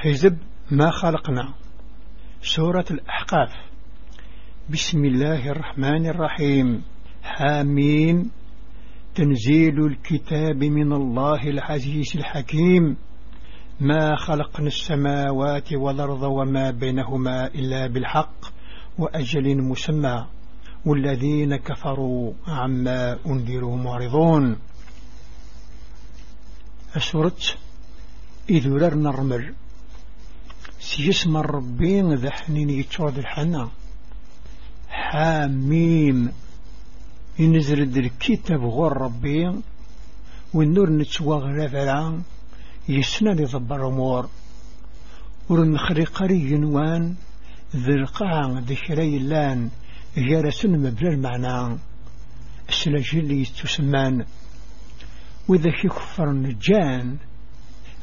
حزب ما خلقنا. سورة الأحقاف. بسم الله الرحمن الرحيم. حامين تنزيل الكتاب من الله العزيز الحكيم. ما خلقنا السماوات والأرض وما بينهما إلا بالحق وأجل مسمى. والذين كفروا عما أنذروا معرضون. أسرت إذ لرنا الرمل. سيسم الربين ذا حنين يتشعد الحنا. حاميم. ينزل الكتاب غور ربي والنور نتشواغ رفعا يسنى لضبر أمور ورن خريقري ينوان. ذي القاع ذكري اللان. جارسن مبلا المعنى السلاجل يستسمان وإذا كفر النجان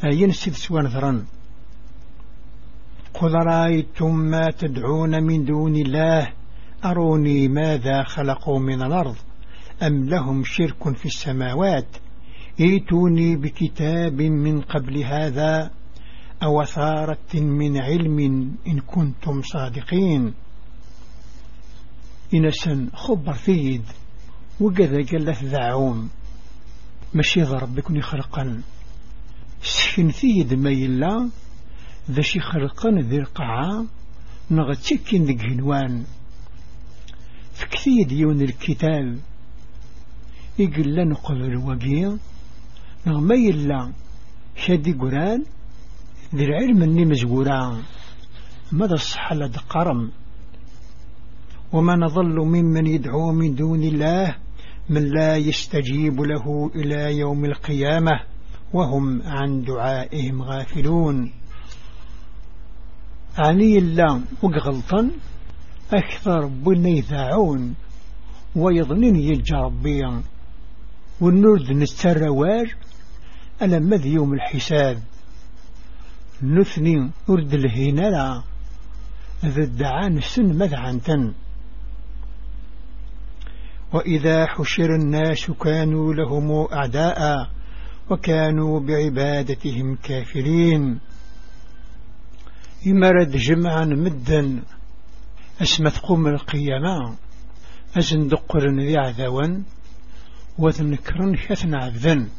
ينسد سوان ذرن. قل رأيتم ما تدعون من دون الله؟ أروني ماذا خلقوا من الأرض؟ أم لهم شرك في السماوات؟ ائتوني بكتاب من قبل هذا؟ أو ثارة من علم إن كنتم صادقين؟ إنسان خبر فيد وقذا قلت ذعوم ماشي ضربكني خلقا سكن فيد ما يلا؟ ذا شي ذي القاعة نغتكين ذي هنوان فكثيد يون الكتاب. يقول لنا قبل وقيا نغما يلا شادي قرآن ذي العلم إني مزقورا ماذا الصحة لدى قرم وما نظل ممن يدعو من دون الله من لا يستجيب له إلى يوم القيامة وهم عن دعائهم غافلون. عني الله وقغلطا أكثر بني ذاعون ويظنين يجربيا والنرد نستروار ألا مذ يوم الحساب. نثني أرد الهينالا ذا الدعان السن مذعنتن وإذا حشر الناس كانوا لهم أعداء وكانوا بعبادتهم كافرين. يمرد جمعا مدا أسمت قوم القيامة. أزندقر ذي عذوا وذنكرن حثن عبدا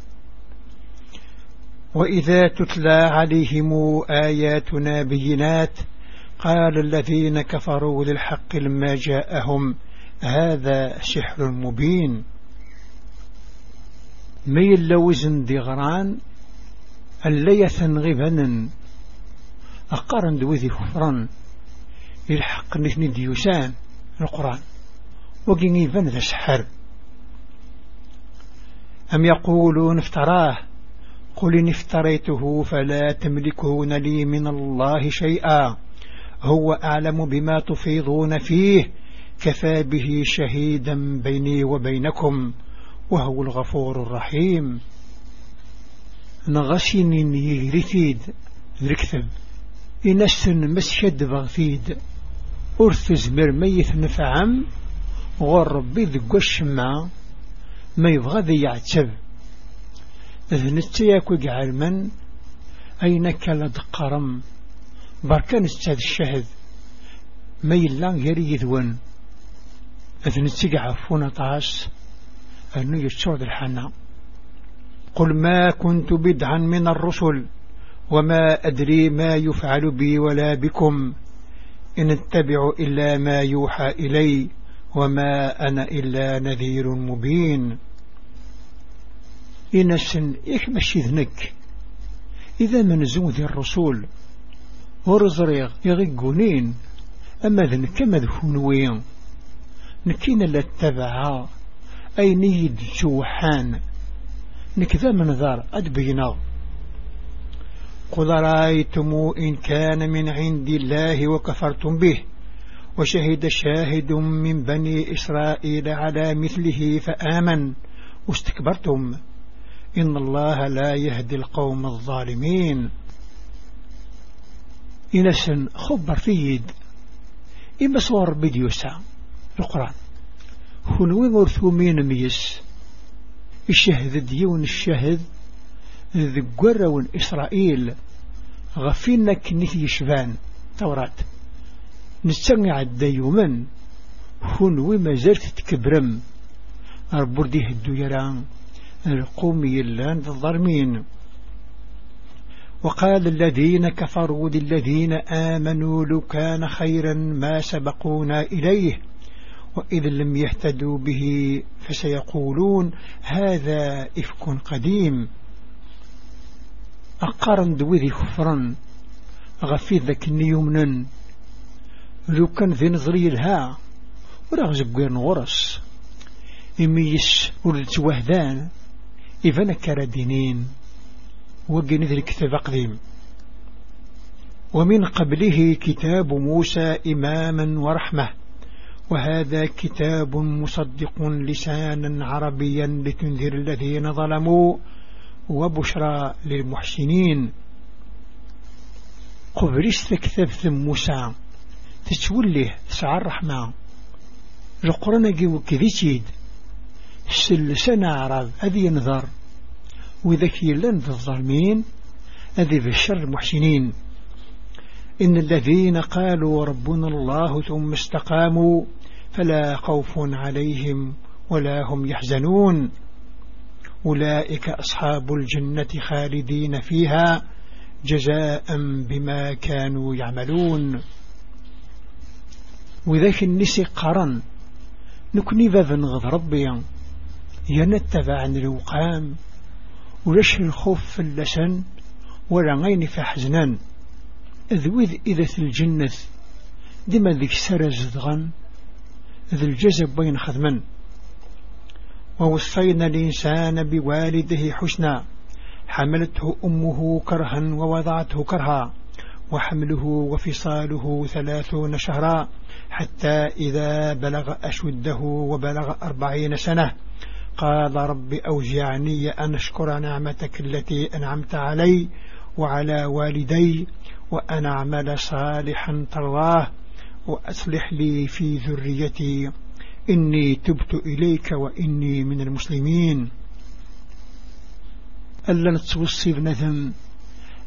وإذا تتلى عليهم آياتنا بينات قال الذين كفروا للحق لما جاءهم هذا سحر مبين. ميل لوزن دغران الليثن غبنا أقارن دوذي خفرا الحق نثني ديوسان القرآن. وقيني فن ذا سحر أم يقولون افتراه؟ قل إن افتريته فلا تملكون لي من الله شيئا. هو أعلم بما تفيضون فيه. كفى به شهيدا بيني وبينكم. وهو الغفور الرحيم. نغسين يغرفيد ذركثب إنسن مسشد بغفيد أرث زمر ميث نفعم غور ربي ذقو الشمع ما يبغى ذي يعتب. ذنت ياكو من؟ أين كالد قرم؟ بركان أستاذ الشهد ما يلان غير يذون. ذنت عفون طاس أنه يشعر الحنا. قل ما كنت بدعا من الرسل وما أدري ما يفعل بي ولا بكم. إن اتبع إلا ما يوحى إلي وما أنا إلا نذير مبين. إن السن إكمشي ذنك؟ إذا من زوذ الرسول. ورزريغ يغيقونين. أما ذنك كما ذهونوين نكين لاتبعا أي نيد جوحان. نكذا من ذار أدبينا قل رأيتم إن كان من عند الله وكفرتم به؟ وشهد شاهد من بني إسرائيل على مثله فآمن. واستكبرتم. إن الله لا يهدي القوم الظالمين. إنسن خبر فيد إما صور بديوسا القرآن. هنوين ورثومين ميس. الشهد ديون الشهد. ذقرون إسرائيل غفينا كنيث يشبان. توراة. نستمع يوما هون وما زلت تكبرم. أربردي هدو يران. القوم يلان الظرمين وقال الذين كفروا للذين آمنوا لو كان خيرا ما سبقونا إليه. وإذا لم يهتدوا به فسيقولون هذا إفك قديم. أقارن دوذي خفرا غفي ذاك يمنا لو كان ذي نظري لها ولا غزقير غرس إميس ولد وهدان إذا كردينين وقن ذي الكتاب قديم. ومن قبله كتاب موسى إماما ورحمة. وهذا كتاب مصدق لسانا عربيا لتنذر الذين ظلموا. وبشرى للمحسنين. قبرست كتاب موسى تتوليه تسعى الرحمة. القرآن وكذيتيد سلسنا عرب أذي ينظر. وذاك يلن في الظالمين أذي بالشر المحسنين. إن الذين قالوا ربنا الله ثم استقاموا فلا خوف عليهم ولا هم يحزنون. أولئك أصحاب الجنة خالدين فيها جزاء بما كانوا يعملون. وذاك النسي قرن نكني بابا نغض ربي ينتبع عن الوقام ولش الخوف في اللسن ولا في حزنان. ذوذ إذا الجنة دما ذيك سرز ذغن ذي الجزب بين خدما ووصينا الإنسان بوالده حسنا. حملته أمه كرها ووضعته كرها وحمله وفصاله ثلاثون شهرا حتى إذا بلغ أشده وبلغ أربعين سنة. قال رب أوجعني أن أشكر نعمتك التي أنعمت علي وعلى والدي وأن أعمل صالحا ترضاه وأصلح لي في ذريتي. إني تبت إليك وإني من المسلمين. ألا نتوصي بنثم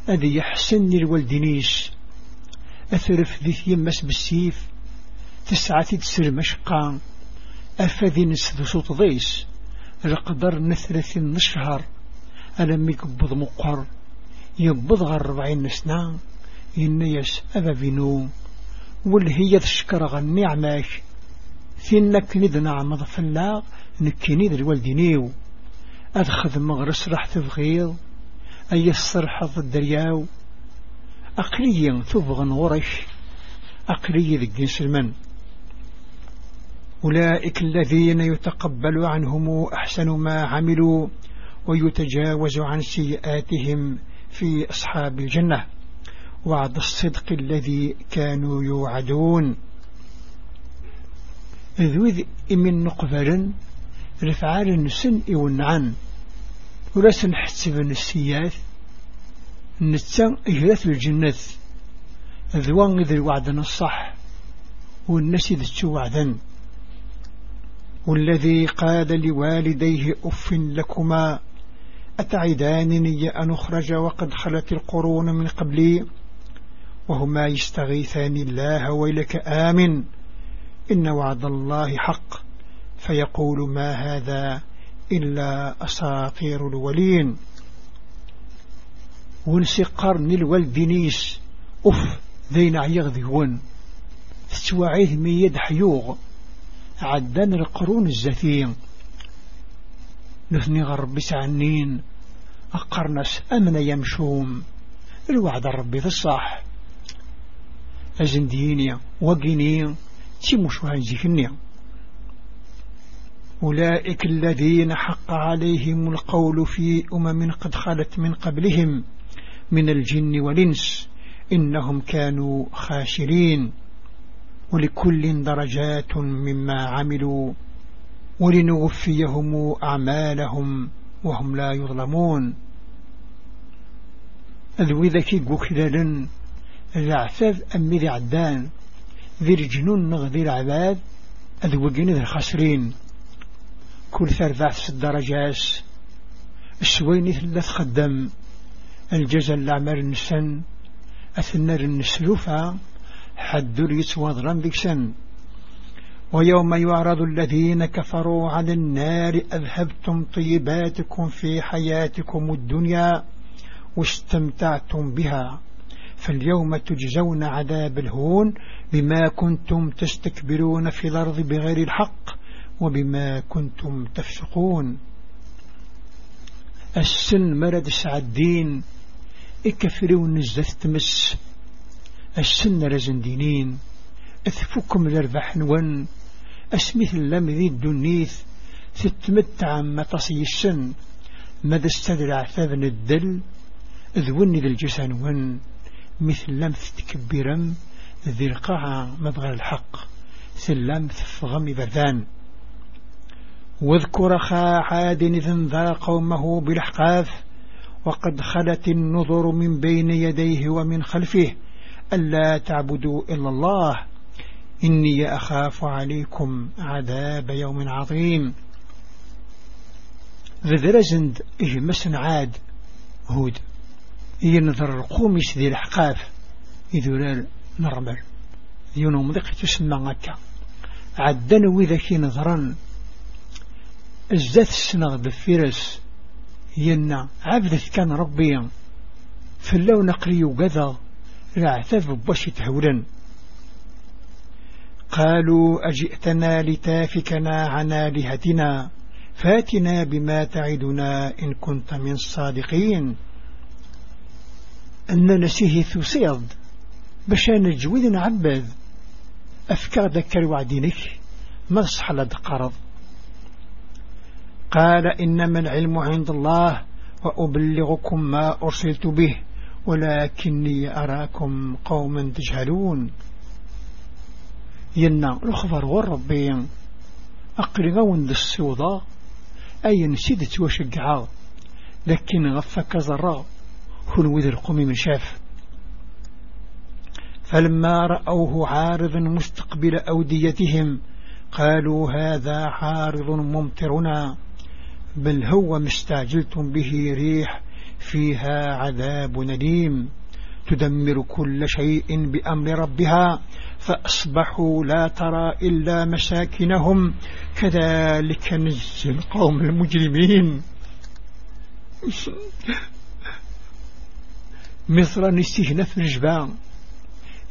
أذي يحسن الوالدنيش أثرف ذي يمس بالسيف تسعة تسر مشقا. أفذي نسد صوت ضيس القدر نثرث نشهر. ألم يقبض مقر يقبض غير ربعين سنة ينيس أبا بنو والهي تشكر غني عماش ثينك ند نعمض فلا؟ نكيني ذا الوالدينيو أدخذ مغرس راح تبغيض أي الصرح الدرياو؟ أقليا تبغى غرش أقلي ذي سلمان أولئك الذين يتقبل عنهم أحسن ما عملوا ويتجاوز عن سيئاتهم في أصحاب الجنة. وعد الصدق الذي كانوا يوعدون. ذوذ من نقبلا رفعال نسن إونعان ولا سنحسب السياث نتسان إجلاث الجنة ذوان ذي وعدنا الصح والناس ذي وعدا والذي قال لوالديه أف لكما أتعدانني أن أخرج وقد خلت القرون من قبلي؟ وهما يستغيثان الله ويلك آمن. إن وعد الله حق. فيقول ما هذا إلا أساطير الولين. ونسقرن الوالدنيس أف ذين عيغذهون تتوعيه ميد حيوغ. عدان القرون الزثين نثني غرب سعنين. أقرنس أمن يمشوم. الوعد الربي في الصح. أزندينيا وقينيا تيموش وهنجيكنيا أولئك الذين حق عليهم القول في أمم قد خلت من قبلهم من الجن والإنس. إنهم كانوا خاشرين. ولكل درجات مما عملوا. ولنوفيهم أعمالهم وهم لا يظلمون. أذوي ذكي العفاف أمي عدان ذي الجنون نغذي العباد أذوقين ذي الخسرين كل ثلاث الدرجات. السويني ثلاث خدم الجزا الأعمال النسن أثنر النسلوفا حد يتوضرا بكسن ويوم يعرض الذين كفروا على النار أذهبتم طيباتكم في حياتكم الدنيا واستمتعتم بها. فاليوم تجزون عذاب الهون بما كنتم تستكبرون في الأرض بغير الحق وبما كنتم تفسقون. السن مرد سعدين اكفروا نزث تمس السن رزن دينين اثفكم الاربح نون اسمث اللم ذي الدنيث تتمتع ما تصي السن. ماذا استدرع ثابن الدل؟ ذوني ذي الجسن ون. مثل لم تكبرم ذي القاعة مبغى الحق. سلم تفغم بردان. واذكر خا عاد إذ قومه بالحقاف وقد خلت النظر من بين يديه ومن خلفه ألا تعبدوا إلا الله. إني أخاف عليكم عذاب يوم عظيم. ذرزند إجمس عاد هود. ينظر القومس ذي الحقاف إذولال نرمل. يونو ذيك تسمى غكا عدن وذاك نظرا الزات السنغ بفيرس ينا عبدت كان ربي. فلو نقري وقذا. العتاب باش تهولا قالوا أجئتنا لتافكنا عن آلهتنا. فاتنا بما تعدنا إن كنت من الصادقين. أن نسيه ثسيض بشان الجويد نعبد أفكار ذكر وعدينك ما صحل قرض. قال إنما العلم عند الله وأبلغكم ما أرسلت به ولكني أراكم قوما تجهلون. ينا الخبر والربي. أقرغون ذا السوضة أي نسيدت وشقعا لكن غفك زرا خلو ذي القوم من شاف. فلما رأوه عارض مستقبل أوديتهم قالوا هذا عارض ممطرنا بل هو مستعجلتم به ريح فيها عذاب نديم تدمر كل شيء بأمر ربها فأصبحوا لا ترى إلا مساكنهم. كذلك نجزي القوم المجرمين. مصر نستهنف الجبان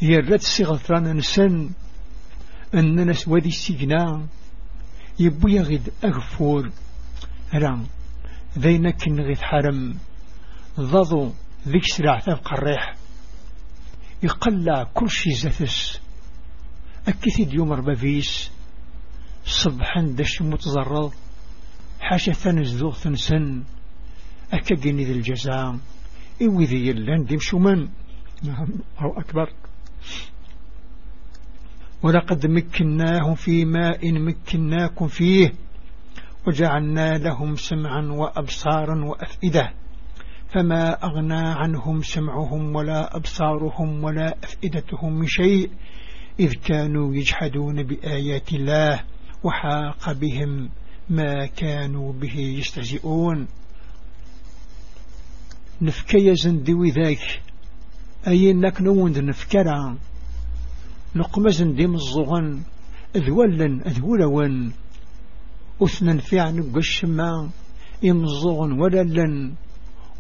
يرد صغطران نسن. أننا سوادي السجنان يبو يغد أغفور. رام. ذينك نغيث حرم. ضضو ذيك سرع تبقى الريح يقلع كل شي زثس أكثيد يوم ربافيس صبحا دش متزرد حاشا ثنزدوغ ثنسن. أكاقيني ذي الجزاء. إوي ذي اللان ديمشو من نعم أو أكبر. ولقد مكناهم في ماء مكناكم فيه وجعلنا لهم سمعا وأبصارا وأفئدة. فما أغنى عنهم سمعهم ولا أبصارهم ولا أفئدتهم من شيء إذ كانوا يجحدون بآيات الله وحاق بهم ما كانوا به يستهزئون. نفكي زندوي ذاك أي إنك نوند نفكرا. نقم زندي مزغن أذولا أذولون أثنى فيع نقش ما. يمزغن ولا لن.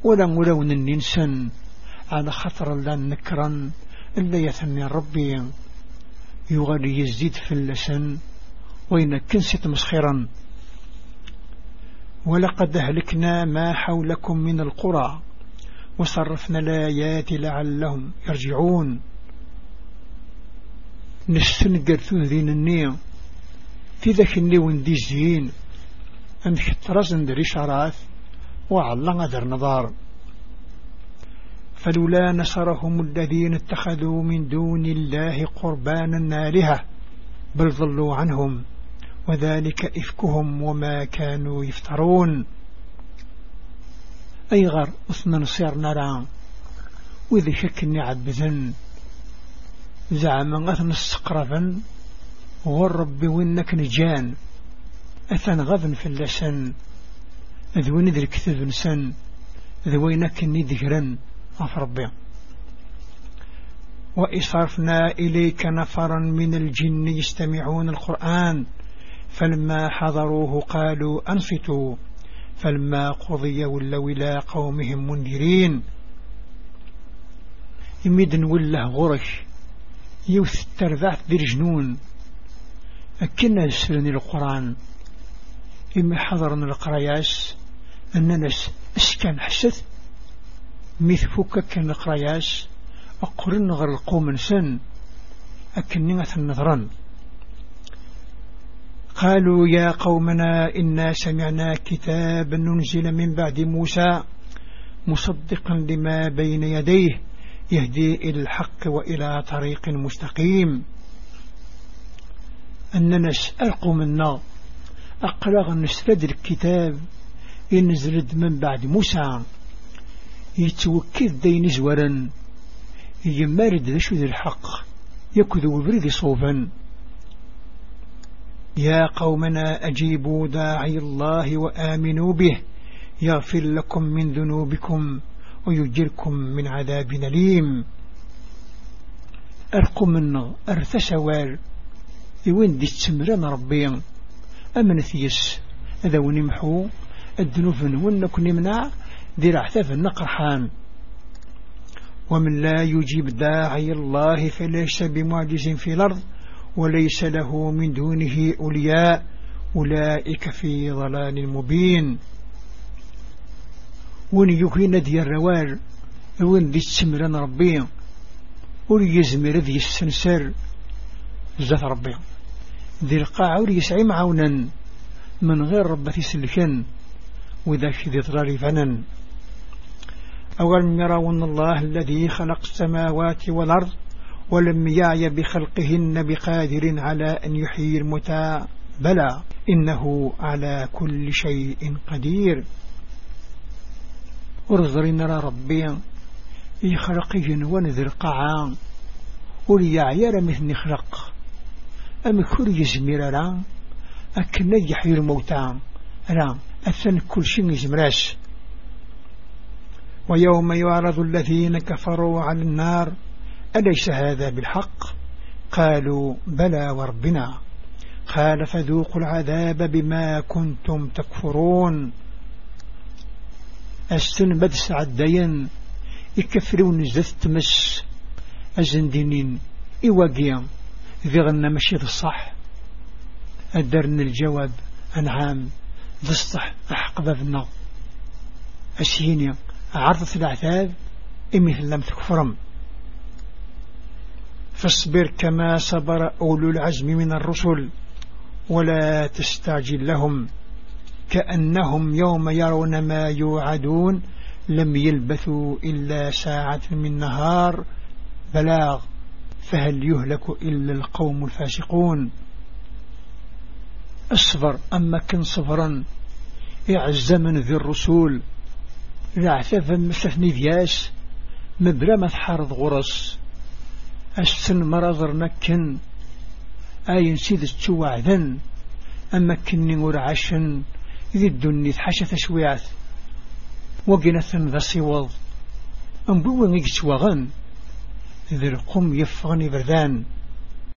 ولا ملون النسان على خطر لن نكرا إلا يثني ربي. يغالي يزيد في اللسان وإن كنست مسخرا. ولقد أهلكنا ما حولكم من القرى. وصرفنا الآيات لعلهم يرجعون. نستنقر ذين النية. في ذاك النيون دي الزين أنك ترزن دري شراث. وعلى غدر نظار. فلولا نصرهم الذين اتخذوا من دون الله قربانا نالها بل ضلوا عنهم. وذلك إفكهم وما كانوا يفترون. أي غر أثنى نصير نرى. وإذا شكني عبذن زعم غثن السقرفا والرب وإنك نجان. أثن غذن في اللسن. ذوين ذي الكتاب نسان ذوينك ذكرا أف ربي. وإصرفنا إليك نفرا من الجن يستمعون القرآن. فلما حضروه قالوا أنصتوا. فلما قضي ولوا إلى قومهم منذرين. يميد وله غرش يوث التربعت دير جنون أكنا يسرني القرآن. إما حضرنا القرياس أننا اسكان حسث مث فكك القرياس أقرن غير القوم سن أكننا النظران. قالوا يا قومنا إنا سمعنا كتابا ننزل من بعد موسى مصدقا لما بين يديه يهدي إلى الحق وإلى طريق مستقيم. أننا سألقوا منا أقلغ نستدر الكتاب ينزل من بعد موسى. يتوكد دين زورا يمارد ذا ذي الحق يكذو بريد صوفا. يا قومنا أجيبوا داعي الله وآمنوا به. يغفر لكم من ذنوبكم ويجركم من عذاب نليم أرقم منا أرثسوال يوين دي تسمران ربي. أمن ثيس هذا ونمحو الذنوب ونك نمنع ذي رعثاف النقرحان. ومن لا يجيب داعي الله فليس بمعجز في الأرض. وليس له من دونه أولياء أولئك في ضلال مبين. ون يكين دي الروال ون دي السمران ربي ون يزمر ذي السنسر زات ربي. ذي القاع ور يسعي معونا من غير ربة سلكن وذاك ذي ضراري فنن. أولم يرون الله الذي خلق السماوات والأرض؟ ولم يعي بخلقهن بقادر على أن يحيي المتى بلى إنه على كل شيء قدير. نرى ربي يخلقهن ونذر قعان وليعير مثل خلق أم كل يزمير لا أكن يحيي الموتى. لا أثن كل شيء يزمراش ويوم يعرض الذين كفروا على النار أليس هذا بالحق؟ قالوا بلى وربنا. قال فذوقوا العذاب بما كنتم تكفرون. السن بد سعدين يكفرون زث تمس أزندينين إواقيا ذي غنى مشيط الصح أدرن الجواب أنعام. ذي الصح أحق بابنا. أسيني. عرضت العذاب إمثل لم تكفرم. فاصبر كما صبر أولو العزم من الرسل ولا تستعجل لهم. كأنهم يوم يرون ما يوعدون لم يلبثوا إلا ساعة من نهار بلاغ فهل يهلك إلا القوم الفاسقون؟ أصبر أما كن صبرا؟ اعز من ذي الرسول. لعثفا مثثني فياس مبلا ما تحارض غرس. أستن مرضر نكن أين سيد التوعذن أما كني ورعشن ذي الدني تحشى تشويعات وقنثن ذا سيوض أنبوه نيكتوغن ذي القم يفغني بردان